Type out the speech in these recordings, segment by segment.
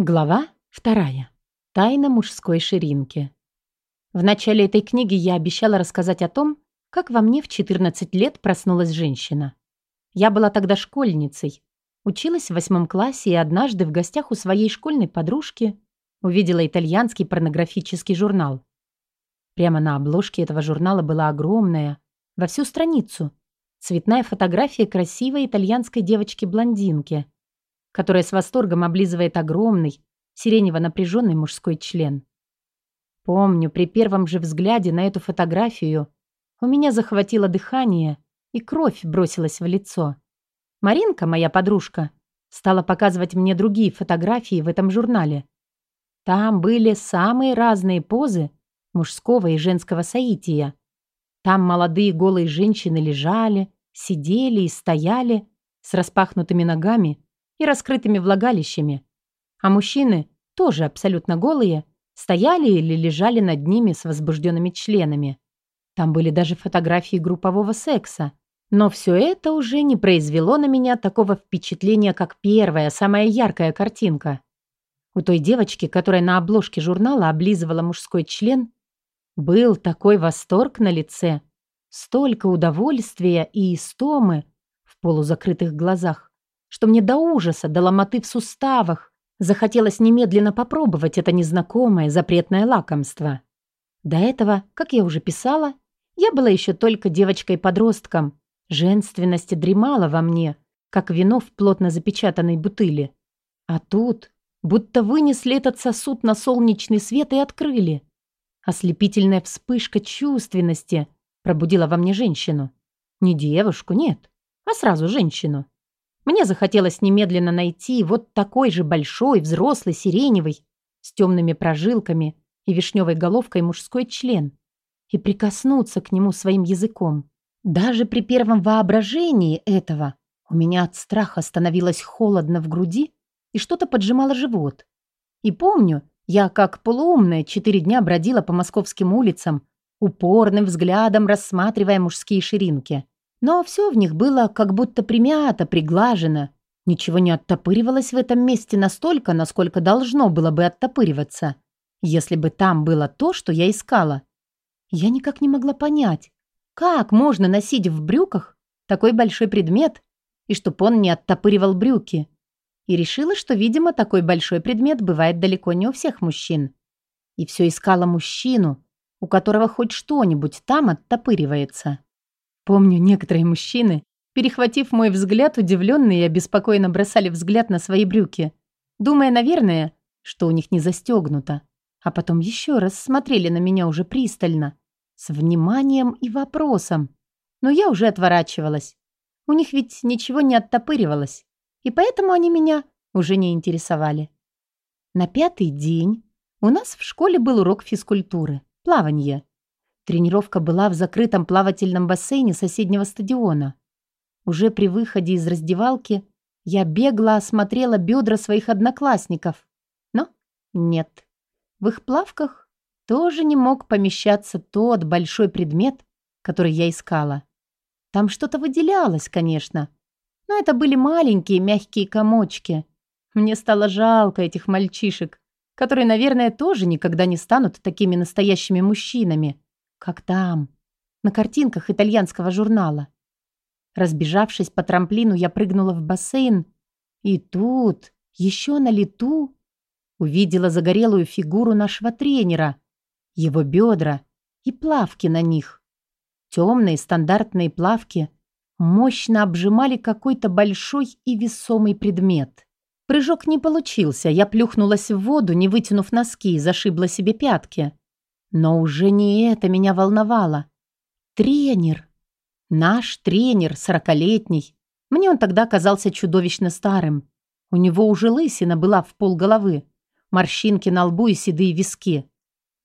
Глава вторая. Тайна мужской ширинки. В начале этой книги я обещала рассказать о том, как во мне в 14 лет проснулась женщина. Я была тогда школьницей, училась в восьмом классе и однажды в гостях у своей школьной подружки увидела итальянский порнографический журнал. Прямо на обложке этого журнала была огромная, во всю страницу, цветная фотография красивой итальянской девочки-блондинки – которая с восторгом облизывает огромный, сиренево-напряженный мужской член. Помню, при первом же взгляде на эту фотографию у меня захватило дыхание, и кровь бросилась в лицо. Маринка, моя подружка, стала показывать мне другие фотографии в этом журнале. Там были самые разные позы мужского и женского соития. Там молодые голые женщины лежали, сидели и стояли с распахнутыми ногами и раскрытыми влагалищами, а мужчины, тоже абсолютно голые, стояли или лежали над ними с возбужденными членами. Там были даже фотографии группового секса. Но все это уже не произвело на меня такого впечатления, как первая, самая яркая картинка. У той девочки, которая на обложке журнала облизывала мужской член, был такой восторг на лице, столько удовольствия и истомы в полузакрытых глазах, что мне до ужаса, до ломоты в суставах захотелось немедленно попробовать это незнакомое запретное лакомство. До этого, как я уже писала, я была еще только девочкой-подростком. Женственность дремала во мне, как вино в плотно запечатанной бутыли. А тут будто вынесли этот сосуд на солнечный свет и открыли. Ослепительная вспышка чувственности пробудила во мне женщину. Не девушку, нет, а сразу женщину. Мне захотелось немедленно найти вот такой же большой, взрослый, сиреневый, с темными прожилками и вишневой головкой мужской член и прикоснуться к нему своим языком. Даже при первом воображении этого у меня от страха становилось холодно в груди и что-то поджимало живот. И помню, я как полуумная четыре дня бродила по московским улицам, упорным взглядом рассматривая мужские ширинки. Но все в них было как будто примято, приглажено. Ничего не оттопыривалось в этом месте настолько, насколько должно было бы оттопыриваться, если бы там было то, что я искала. Я никак не могла понять, как можно носить в брюках такой большой предмет, и чтоб он не оттопыривал брюки. И решила, что, видимо, такой большой предмет бывает далеко не у всех мужчин. И все искала мужчину, у которого хоть что-нибудь там оттопыривается. Помню, некоторые мужчины, перехватив мой взгляд, удивленные и обеспокоенно бросали взгляд на свои брюки, думая, наверное, что у них не застегнуто. А потом еще раз смотрели на меня уже пристально, с вниманием и вопросом. Но я уже отворачивалась. У них ведь ничего не оттопыривалось, и поэтому они меня уже не интересовали. На пятый день у нас в школе был урок физкультуры, плавание. Тренировка была в закрытом плавательном бассейне соседнего стадиона. Уже при выходе из раздевалки я бегло осмотрела бедра своих одноклассников. Но нет. В их плавках тоже не мог помещаться тот большой предмет, который я искала. Там что-то выделялось, конечно, но это были маленькие мягкие комочки. Мне стало жалко этих мальчишек, которые, наверное, тоже никогда не станут такими настоящими мужчинами, как там, на картинках итальянского журнала. Разбежавшись по трамплину, я прыгнула в бассейн, и тут, еще на лету, увидела загорелую фигуру нашего тренера, его бедра и плавки на них. Темные стандартные плавки мощно обжимали какой-то большой и весомый предмет. Прыжок не получился, я плюхнулась в воду, не вытянув носки, и зашибла себе пятки. Но уже не это меня волновало. Тренер. Наш тренер, сорокалетний. Мне он тогда казался чудовищно старым. У него уже лысина была в полголовы, морщинки на лбу и седые виски.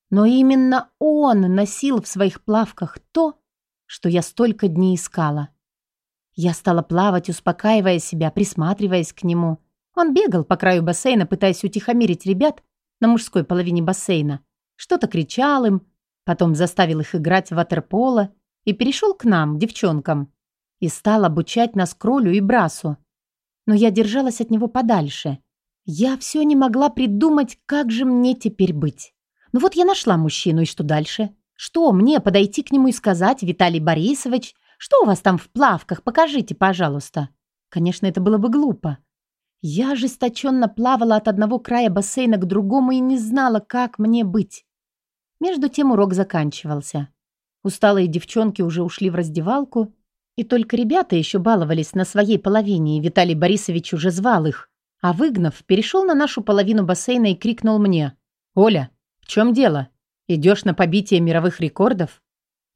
Но именно он носил в своих плавках то, что я столько дней искала. Я стала плавать, успокаивая себя, присматриваясь к нему. Он бегал по краю бассейна, пытаясь утихомирить ребят на мужской половине бассейна, что-то кричал им, потом заставил их играть в ватерполо и перешел к нам, девчонкам, и стал обучать нас кролю и брасу. Но я держалась от него подальше. Я все не могла придумать, как же мне теперь быть. Ну вот я нашла мужчину, и что дальше? Что, мне подойти к нему и сказать, Виталий Борисович, что у вас там в плавках, покажите, пожалуйста. Конечно, это было бы глупо. Я ожесточенно плавала от одного края бассейна к другому и не знала, как мне быть. Между тем урок заканчивался. Усталые девчонки уже ушли в раздевалку, и только ребята еще баловались на своей половине, и Виталий Борисович уже звал их. А выгнав, перешел на нашу половину бассейна и крикнул мне. «Оля, в чем дело? Идешь на побитие мировых рекордов?»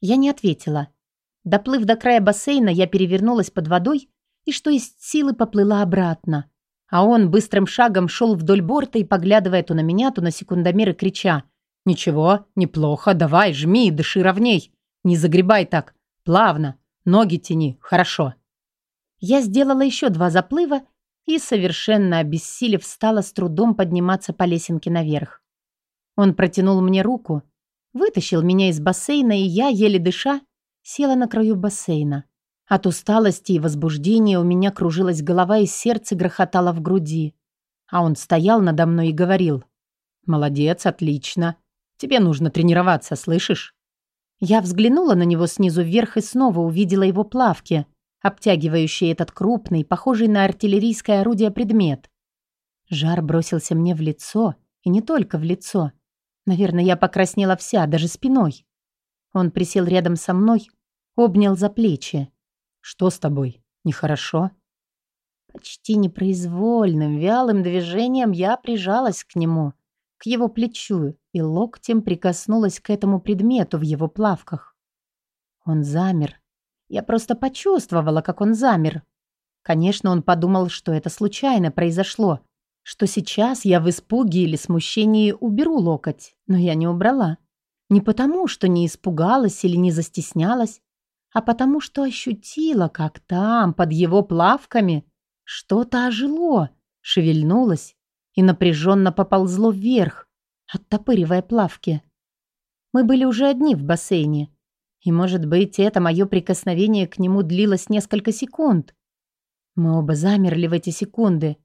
Я не ответила. Доплыв до края бассейна, я перевернулась под водой и что есть силы поплыла обратно. А он быстрым шагом шел вдоль борта и, поглядывая то на меня, то на секундомеры, крича «Ничего, неплохо, давай, жми, дыши ровней, не загребай так, плавно, ноги тяни, хорошо». Я сделала еще два заплыва и, совершенно обессилев, стала с трудом подниматься по лесенке наверх. Он протянул мне руку, вытащил меня из бассейна, и я, еле дыша, села на краю бассейна. От усталости и возбуждения у меня кружилась голова и сердце грохотало в груди. А он стоял надо мной и говорил. «Молодец, отлично. Тебе нужно тренироваться, слышишь?» Я взглянула на него снизу вверх и снова увидела его плавки, обтягивающие этот крупный, похожий на артиллерийское орудие предмет. Жар бросился мне в лицо, и не только в лицо. Наверное, я покраснела вся, даже спиной. Он присел рядом со мной, обнял за плечи. «Что с тобой? Нехорошо?» Почти непроизвольным, вялым движением я прижалась к нему, к его плечу, и локтем прикоснулась к этому предмету в его плавках. Он замер. Я просто почувствовала, как он замер. Конечно, он подумал, что это случайно произошло, что сейчас я в испуге или смущении уберу локоть, но я не убрала. Не потому, что не испугалась или не застеснялась, а потому, что ощутила, как там, под его плавками, что-то ожило, шевельнулось и напряженно поползло вверх, оттопыривая плавки. Мы были уже одни в бассейне, и, может быть, это мое прикосновение к нему длилось несколько секунд. Мы оба замерли в эти секунды.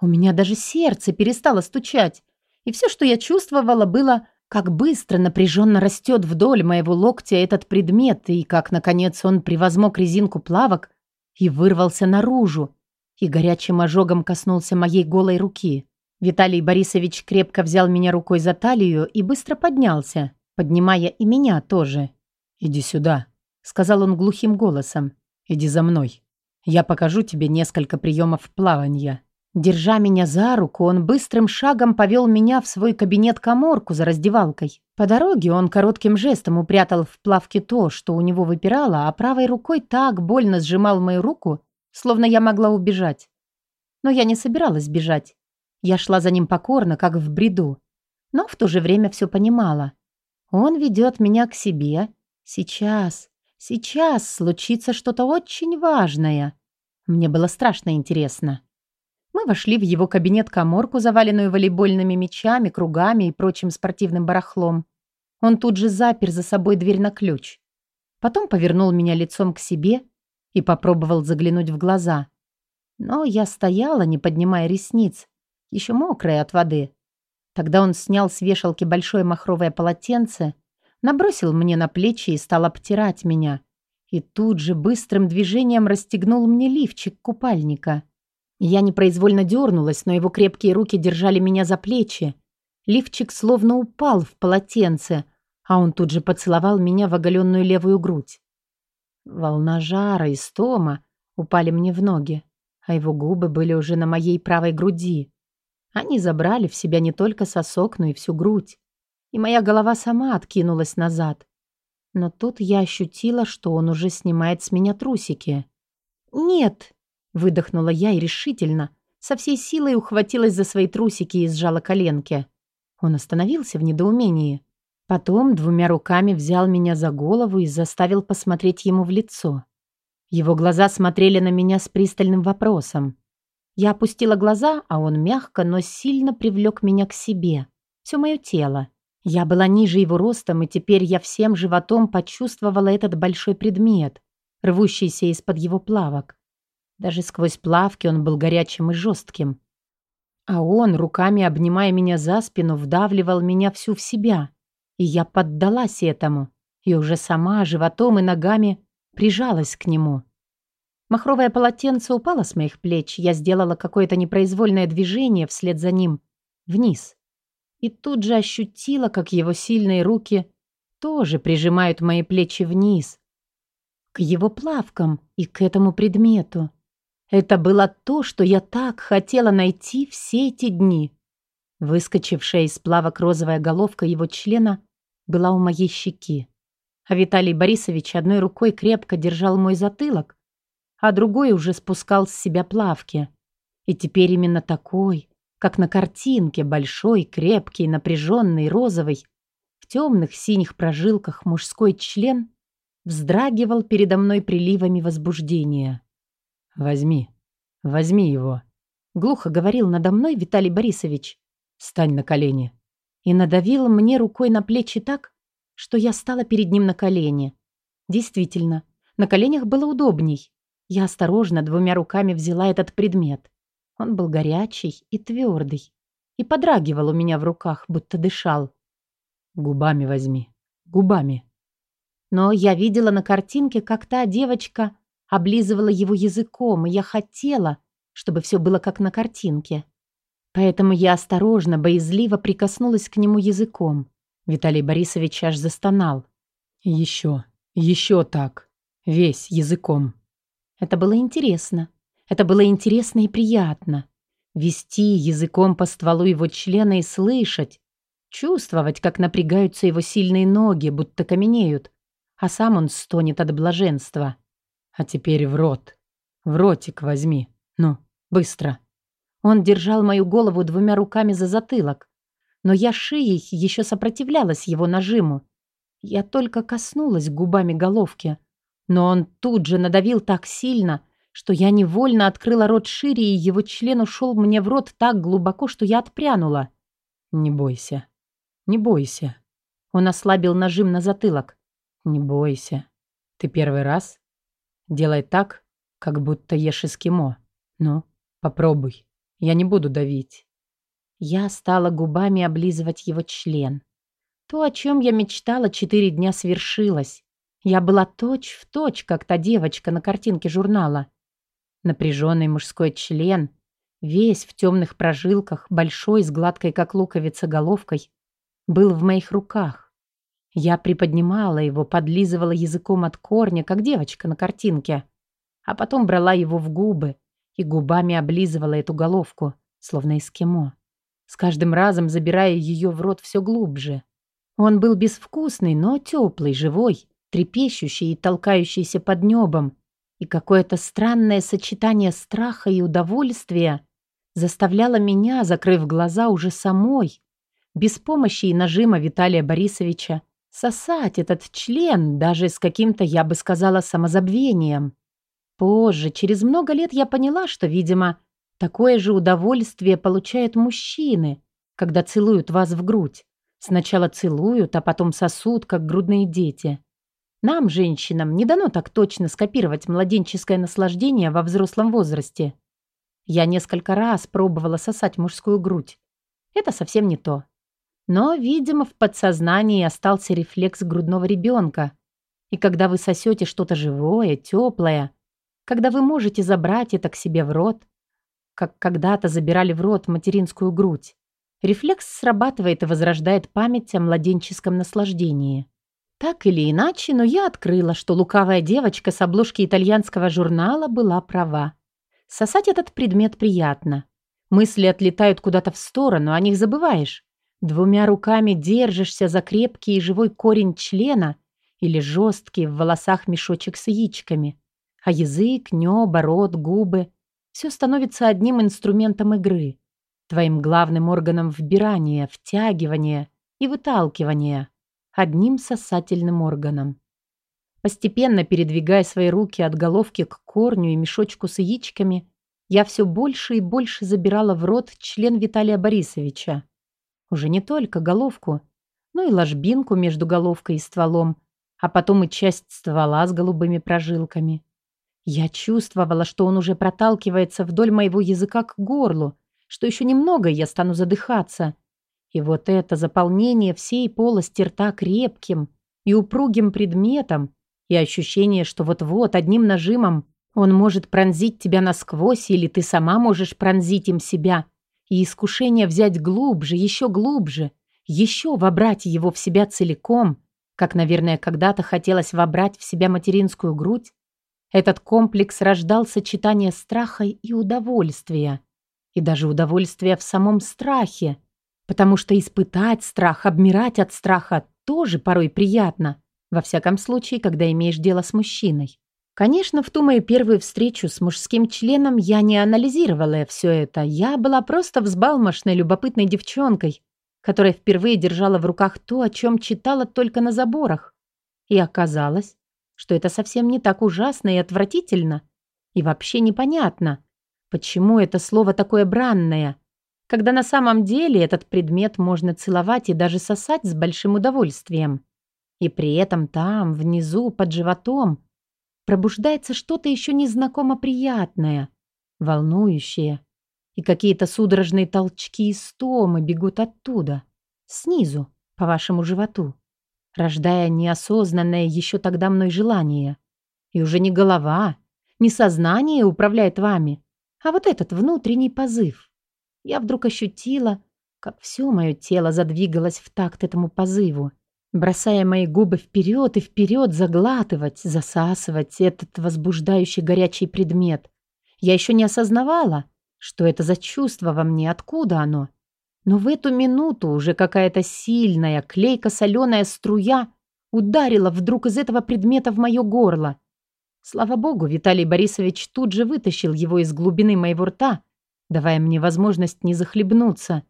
У меня даже сердце перестало стучать, и все, что я чувствовала, было как быстро напряженно растет вдоль моего локтя этот предмет, и как, наконец, он превозмог резинку плавок и вырвался наружу, и горячим ожогом коснулся моей голой руки. Виталий Борисович крепко взял меня рукой за талию и быстро поднялся, поднимая и меня тоже. «Иди сюда», — сказал он глухим голосом. «Иди за мной. Я покажу тебе несколько приемов плавания». Держа меня за руку, он быстрым шагом повел меня в свой кабинет-коморку за раздевалкой. По дороге он коротким жестом упрятал в плавке то, что у него выпирало, а правой рукой так больно сжимал мою руку, словно я могла убежать. Но я не собиралась бежать. Я шла за ним покорно, как в бреду. Но в то же время все понимала. Он ведет меня к себе. Сейчас, сейчас случится что-то очень важное. Мне было страшно интересно. Мы вошли в его кабинет-коморку, заваленную волейбольными мячами, кругами и прочим спортивным барахлом. Он тут же запер за собой дверь на ключ. Потом повернул меня лицом к себе и попробовал заглянуть в глаза. Но я стояла, не поднимая ресниц, еще мокрая от воды. Тогда он снял с вешалки большое махровое полотенце, набросил мне на плечи и стал обтирать меня. И тут же быстрым движением расстегнул мне лифчик купальника. Я непроизвольно дернулась, но его крепкие руки держали меня за плечи. Лифчик словно упал в полотенце, а он тут же поцеловал меня в оголенную левую грудь. Волна жара и стома упали мне в ноги, а его губы были уже на моей правой груди. Они забрали в себя не только сосок, но и всю грудь. И моя голова сама откинулась назад. Но тут я ощутила, что он уже снимает с меня трусики. «Нет!» Выдохнула я и решительно, со всей силой ухватилась за свои трусики и сжала коленки. Он остановился в недоумении. Потом двумя руками взял меня за голову и заставил посмотреть ему в лицо. Его глаза смотрели на меня с пристальным вопросом. Я опустила глаза, а он мягко, но сильно привлек меня к себе. Все мое тело. Я была ниже его ростом, и теперь я всем животом почувствовала этот большой предмет, рвущийся из-под его плавок. Даже сквозь плавки он был горячим и жестким. А он, руками обнимая меня за спину, вдавливал меня всю в себя. И я поддалась этому, и уже сама животом и ногами прижалась к нему. Махровое полотенце упало с моих плеч, я сделала какое-то непроизвольное движение вслед за ним, вниз. И тут же ощутила, как его сильные руки тоже прижимают мои плечи вниз, к его плавкам и к этому предмету. Это было то, что я так хотела найти все эти дни. Выскочившая из плавок розовая головка его члена была у моей щеки. А Виталий Борисович одной рукой крепко держал мой затылок, а другой уже спускал с себя плавки. И теперь именно такой, как на картинке, большой, крепкий, напряженный, розовый, в темных синих прожилках мужской член вздрагивал передо мной приливами возбуждения. «Возьми, возьми его», — глухо говорил надо мной Виталий Борисович. «Стань на колени». И надавил мне рукой на плечи так, что я стала перед ним на колени. Действительно, на коленях было удобней. Я осторожно двумя руками взяла этот предмет. Он был горячий и твердый. И подрагивал у меня в руках, будто дышал. «Губами возьми, губами». Но я видела на картинке, как та девочка облизывала его языком, и я хотела, чтобы все было как на картинке. Поэтому я осторожно, боязливо прикоснулась к нему языком. Виталий Борисович аж застонал. «Еще, еще так. Весь языком». Это было интересно. Это было интересно и приятно. Вести языком по стволу его члена и слышать, чувствовать, как напрягаются его сильные ноги, будто каменеют, а сам он стонет от блаженства. А теперь в рот. В ротик возьми. Ну, быстро. Он держал мою голову двумя руками за затылок, но я шеей еще сопротивлялась его нажиму. Я только коснулась губами головки, но он тут же надавил так сильно, что я невольно открыла рот шире, и его член ушел мне в рот так глубоко, что я отпрянула. «Не бойся, не бойся». Он ослабил нажим на затылок. «Не бойся. Ты первый раз? Делай так, как будто ешь эскимо. Ну, попробуй. Я не буду давить». Я стала губами облизывать его член. То, о чем я мечтала четыре дня, свершилось. Я была точь в точь, как та девочка на картинке журнала. Напряженный мужской член, весь в темных прожилках, большой, с гладкой, как луковица, головкой, был в моих руках. Я приподнимала его, подлизывала языком от корня, как девочка на картинке, а потом брала его в губы и губами облизывала эту головку, словно эскимо, с каждым разом забирая ее в рот все глубже. Он был безвкусный, но теплый, живой, трепещущий и толкающийся под небом, и какое-то странное сочетание страха и удовольствия заставляло меня, закрыв глаза уже самой, без помощи и нажима Виталия Борисовича, Сосать этот член даже с каким-то, я бы сказала, самозабвением. Позже, через много лет я поняла, что, видимо, такое же удовольствие получают мужчины, когда целуют вас в грудь. Сначала целуют, а потом сосут, как грудные дети. Нам, женщинам, не дано так точно скопировать младенческое наслаждение во взрослом возрасте. Я несколько раз пробовала сосать мужскую грудь. Это совсем не то. Но, видимо, в подсознании остался рефлекс грудного ребенка. И когда вы сосете что-то живое, теплое, когда вы можете забрать это к себе в рот, как когда-то забирали в рот материнскую грудь, рефлекс срабатывает и возрождает память о младенческом наслаждении. Так или иначе, но я открыла, что лукавая девочка с обложки итальянского журнала была права. Сосать этот предмет приятно. Мысли отлетают куда-то в сторону, о них забываешь. Двумя руками держишься за крепкий и живой корень члена или жесткий в волосах мешочек с яичками. А язык, небо, рот, губы — все становится одним инструментом игры. Твоим главным органом вбирания, втягивания и выталкивания. Одним сосательным органом. Постепенно передвигая свои руки от головки к корню и мешочку с яичками, я все больше и больше забирала в рот член Виталия Борисовича. Уже не только головку, но и ложбинку между головкой и стволом, а потом и часть ствола с голубыми прожилками. Я чувствовала, что он уже проталкивается вдоль моего языка к горлу, что еще немного, и я стану задыхаться. И вот это заполнение всей полости рта крепким и упругим предметом, и ощущение, что вот-вот одним нажимом он может пронзить тебя насквозь, или ты сама можешь пронзить им себя, и искушение взять глубже, еще глубже, еще вобрать его в себя целиком, как, наверное, когда-то хотелось вобрать в себя материнскую грудь, этот комплекс рождал сочетание страха и удовольствия. И даже удовольствия в самом страхе. Потому что испытать страх, обмирать от страха тоже порой приятно. Во всяком случае, когда имеешь дело с мужчиной. Конечно, в ту мою первую встречу с мужским членом я не анализировала все это. Я была просто взбалмошной, любопытной девчонкой, которая впервые держала в руках то, о чем читала только на заборах. И оказалось, что это совсем не так ужасно и отвратительно. И вообще непонятно, почему это слово такое бранное, когда на самом деле этот предмет можно целовать и даже сосать с большим удовольствием. И при этом там, внизу, под животом, пробуждается что-то еще незнакомо приятное, волнующее, и какие-то судорожные толчки и стомы бегут оттуда, снизу, по вашему животу рождая неосознанное еще тогда мной желание. И уже не голова, не сознание управляет вами, а вот этот внутренний позыв. Я вдруг ощутила, как все мое тело задвигалось в такт этому позыву, бросая мои губы вперед и вперед заглатывать, засасывать этот возбуждающий горячий предмет. Я еще не осознавала, что это за чувство во мне, откуда оно. Но в эту минуту уже какая-то сильная, клейко-соленая струя ударила вдруг из этого предмета в мое горло. Слава богу, Виталий Борисович тут же вытащил его из глубины моего рта, давая мне возможность не захлебнуться.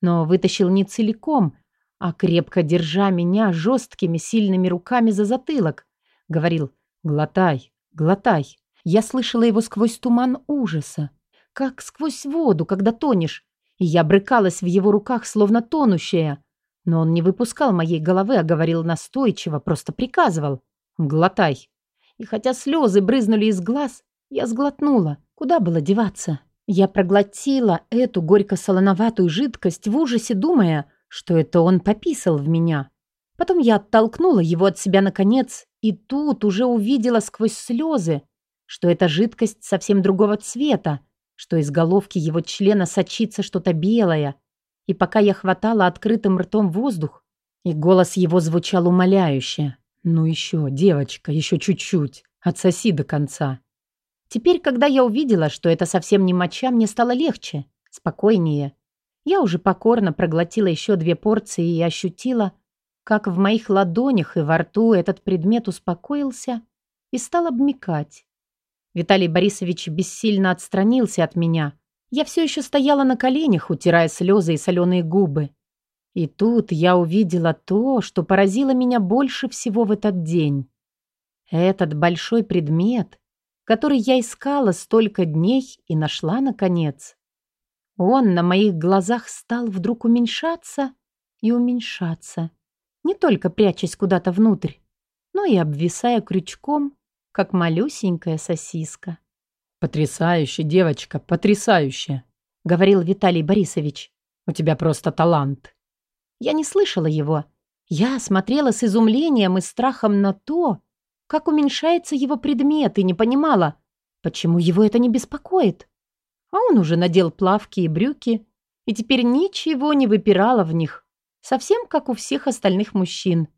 Но вытащил не целиком, а крепко держа меня жесткими, сильными руками за затылок. Говорил «Глотай, глотай». Я слышала его сквозь туман ужаса, как сквозь воду, когда тонешь, и я брыкалась в его руках, словно тонущая. Но он не выпускал моей головы, а говорил настойчиво, просто приказывал. «Глотай». И хотя слезы брызнули из глаз, я сглотнула. Куда было деваться? Я проглотила эту горько-солоноватую жидкость в ужасе, думая, что это он пописал в меня. Потом я оттолкнула его от себя наконец, и тут уже увидела сквозь слезы, что эта жидкость совсем другого цвета, что из головки его члена сочится что-то белое. И пока я хватала открытым ртом воздух, и голос его звучал умоляюще. «Ну еще, девочка, еще чуть-чуть. Отсоси до конца». Теперь, когда я увидела, что это совсем не моча, мне стало легче, спокойнее. Я уже покорно проглотила еще две порции и ощутила, как в моих ладонях и во рту этот предмет успокоился и стал обмикать. Виталий Борисович бессильно отстранился от меня. Я все еще стояла на коленях, утирая слезы и соленые губы. И тут я увидела то, что поразило меня больше всего в этот день. Этот большой предмет, который я искала столько дней и нашла наконец. Он на моих глазах стал вдруг уменьшаться и уменьшаться, не только прячась куда-то внутрь, но и обвисая крючком как малюсенькая сосиска. «Потрясающе, девочка, потрясающе!» — говорил Виталий Борисович. «У тебя просто талант». Я не слышала его. Я смотрела с изумлением и страхом на то, как уменьшается его предмет, и не понимала, почему его это не беспокоит. А он уже надел плавки и брюки, и теперь ничего не выпирало в них, совсем как у всех остальных мужчин.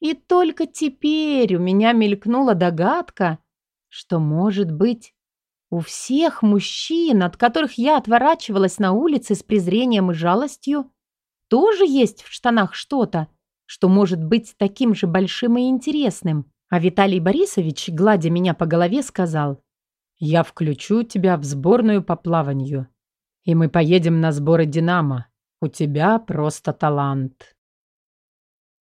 И только теперь у меня мелькнула догадка, что, может быть, у всех мужчин, от которых я отворачивалась на улице с презрением и жалостью, тоже есть в штанах что-то, что может быть таким же большим и интересным. А Виталий Борисович, гладя меня по голове, сказал, «Я включу тебя в сборную по плаванию, и мы поедем на сборы «Динамо». У тебя просто талант».